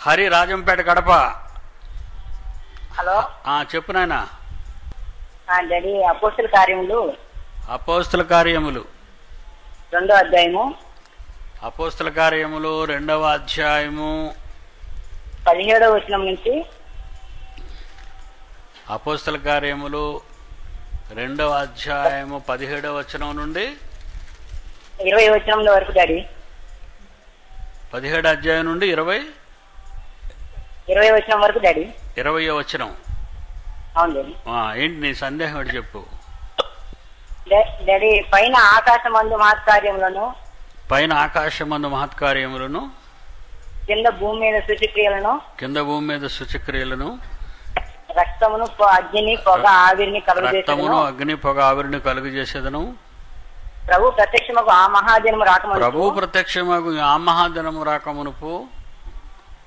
హరి రాజంపేట గడప హలో. చెప్పు నాయన. డాడీ అపోస్తుల కార్యములు. అపోస్తుల కార్యములు. రెండో అధ్యాయము. అపోస్తుల కార్యములు రెండవ అధ్యాయము. పదిహేడవ వచనం నుంచి. అపోస్తుల కార్యములు రెండవ అధ్యాయము పదిహేడవ వచనం నుండి. ఇరవై వచనంలో వరకు డాడీ పదిహేడు అధ్యాయం నుండి ఇరవై. ఇరవై వచనం వరకు డాడీ. ఇరవయో వచనం. అవును డాడీ. ఆ, ఏంటి నీ సందేహం ఏంటి చెప్పు. డా- డాడీ పైన ఆకాశం మందు మహత్కార్యములను పైన ఆకాశమందు మహత్కార్యములను కింద భూమి మీద సూచక్రియలను కింద భూమి మీద శుచక్రియలను రక్తమును పొ- అగ్నిని పొగ ఆవిరిని రక్తమును కలుగజేసను అగ్ని పొగ ఆవిరిని కలుగు చేసేదను ప్రభు ప్రత్యక్షముకు ఆ మహాదినము రాకముందు ప్రభు ప్రత్యక్షమగు ఆ మహాదినము రాకమునుపు.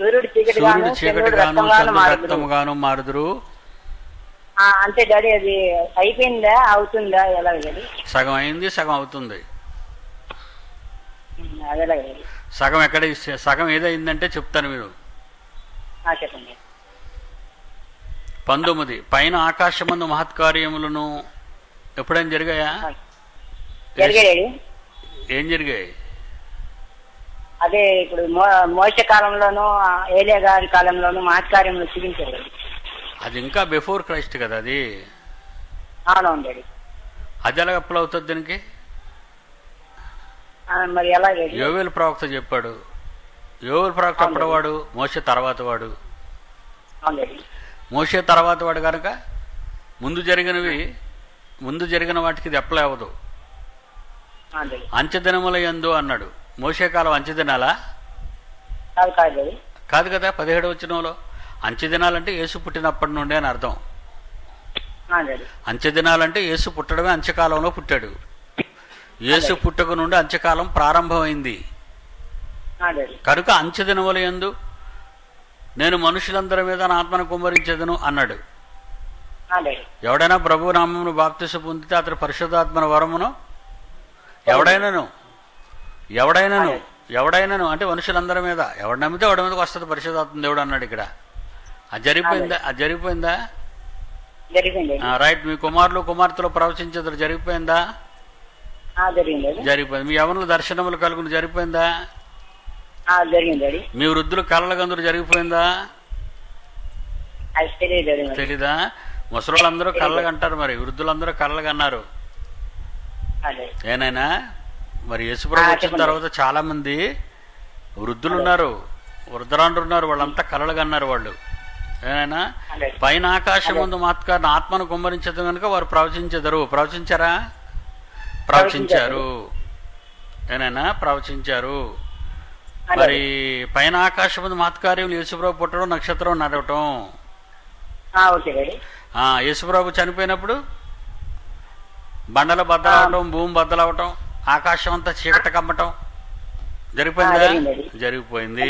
సూర్యుడు చీకటిగాను చీకటిగాను మారుదురు. రక్తముగాను మారుదురు. ఆ, అంతే డాడీ అది అయిపోయిందా అవుతుందా ఎలా డాడీ సగం అయింది సగం అవుతుంది. సగం ఎక్కడ సగం ఏదైందంటే చెప్తాను మీరు. చెప్పండి. పంతొమ్మిది పైన ఆకాశమందు మహత్కార్యములను ఎప్పుడైనా జరిగాయా? ఏం జరిగాయి? అదే ఇప్పుడు మోస కాలంలోనూ ఆ, ఏలియా గారి కాలంలోనూ మహత్కార్యములు చూపించారు. అది ఇంకా బిఫోర్ క్రైస్ట్ కదా అది? అవునవును డాడీ. అది ఎలా అప్పులు అవుతుంది దీనికి? మరి ఎలా డాడీ? యోవేలు ప్రవక్త చెప్పాడు. యోవేలు ప్రవక్త అప్పుడు వాడు మోసే తర్వాత వాడు. మోసే తర్వాత వాడు కనుక ముందు జరిగినవి ముందు జరిగిన వాటికి ఇది అప్లై అవ్వదు. అంచెదినముల యందు అన్నాడు. మోసే కాలం అంచెదినాలా కాదు కాదు. పదిహేడు వచ్చినంలో అంచెదినాలంటే యేసు పుట్టినప్పటి నుండే అని అర్థం. అంచెదినాలంటే యేసు పుట్టడమే అంత్యకాలంలో పుట్టాడు. యేసు పుట్టక నుండి అంత్యకాలం ప్రారంభమైంది. కనుక యందు నేను మనుషులందరి మీద నా ఆత్మను కుమ్మరించేదను అన్నాడు. ఎవడైనా ప్రభు నామమును బాప్తిస పొందితే అతడు పరిశుద్ధాత్మన వరమును? ఎవడైనాను? ఎవడైనాను ఎవడైనాను అంటే మనుషులందరి మీద ఎవడు నమ్మితే వాడి మీదకి వస్తుంది పరిశుద్ధాత్మ దేవుడు అన్నాడు ఇక్కడ. అది జరిగిపోయిందా? అది. జరిగిపోయిందా? రైట్ మీ కుమారులు కుమార్తెలు ప్రవచించేది జరిగిపోయిందా? జరిగిపోయింది. మీ యవనులు దర్శనములు కలుగును జరిగిపోయిందా? మీ వృద్ధులు జరిగిపోయిందా? తెలియదు డాడీ మరి. తెలీదా? ముసలోళ్ళందరూ కళ్ళగంటారు మరి. వృద్ధులందరూ కళ్ళగన్నారు ఏనైనా? మరి యేసుప్రభు వచ్చిన. తర్వాత చాలా మంది వృద్ధులు ఉన్నారు వృద్ధరాండ్రు ఉన్నారు వాళ్ళంతా కలలుగన్నారు వాళ్ళు. ఏనైనా అదే. పైన ఆకాశం ముందు మాత్కారిని ఆత్మను కుమ్మరించదు కనుక వారు ప్రవచించెదరు. ప్రవచించారా? ప్రవచించారు. ఏనైనా ప్రవచించారు. మరి పైన ఆకాశం ముందు మాత్కార్యం యేసుప్రభు పుట్టడం నక్షత్రం నడవటం. యేసుప్రభు చనిపోయినప్పుడు బండలు బద్దలవటం భూమి బద్దలవటం. ఆకాశం అంతా చీకట కమ్మటం. జరిగిపోయిందా. జరిగిపోయింది.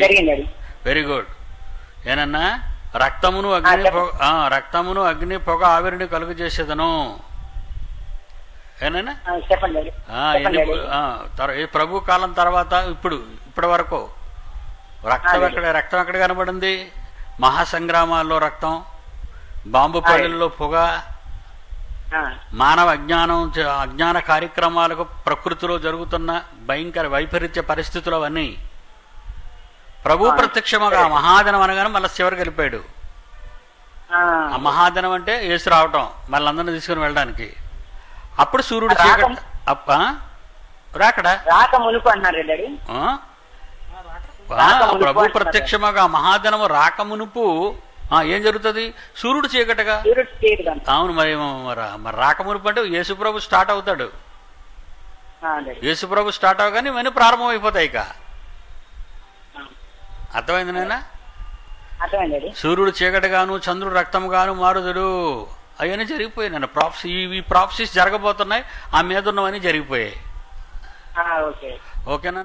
వెరీ గుడ్ ఏనన్నా? రక్తమును అగ్ని. పొగ రక్తమును అగ్ని పొగ ఆవిరిని కలుగు చేసేదను. ఏనన్నా? ఈ ప్రభు కాలం తర్వాత ఇప్పుడు ఇప్పటి వరకు. రక్తం. ఎక్కడ రక్తం ఎక్కడ కనబడింది? మహాసంగ్రామాల్లో రక్తం బాంబు పల్లెల్లో పొగ మానవ అజ్ఞానం అజ్ఞాన కార్యక్రమాలకు ప్రకృతిలో జరుగుతున్న భయంకర వైపరీత్య పరిస్థితులు అవన్నీ. ప్రభు ప్రత్యక్షముగా మహాదినం అనగానే మళ్ళీ చివరికి వెళ్ళిపోయాడు ఆ, మహాదినం అంటే యేసు రావటం మళ్ళీ అందరిని తీసుకుని వెళ్ళడానికి. అప్పుడు సూర్యుడు చీకటి అప్ప రాకడా? రాక మునుపు ప్రభు. ప్రత్యక్షముగా మహాదినము రాకమునుపు ఏం జరుగుతుంది? సూర్యుడు చీకటగా? అవును మరి మరి రాకమునుపు అంటే యేసు ప్రభు స్టార్ట్ అవుతాడు. ఆ, డాడీ యేసు ప్రభు స్టార్ట్ అవగానే ఇవన్నీ ప్రారంభం అయిపోతాయి ఇక అర్థమైంది నాయన? సూర్యుడు చీకటిగాను చంద్రుడు రక్తముగాను మారుదుడు అవన్నీ జరిగిపోయాయి నన్ను ప్రాప్స్ ఈ ప్రాప్సిస్ జరగబోతున్నాయి. ఆ మీద ఉన్నవన్నీ జరిగిపోయాయి. ఓకేనా?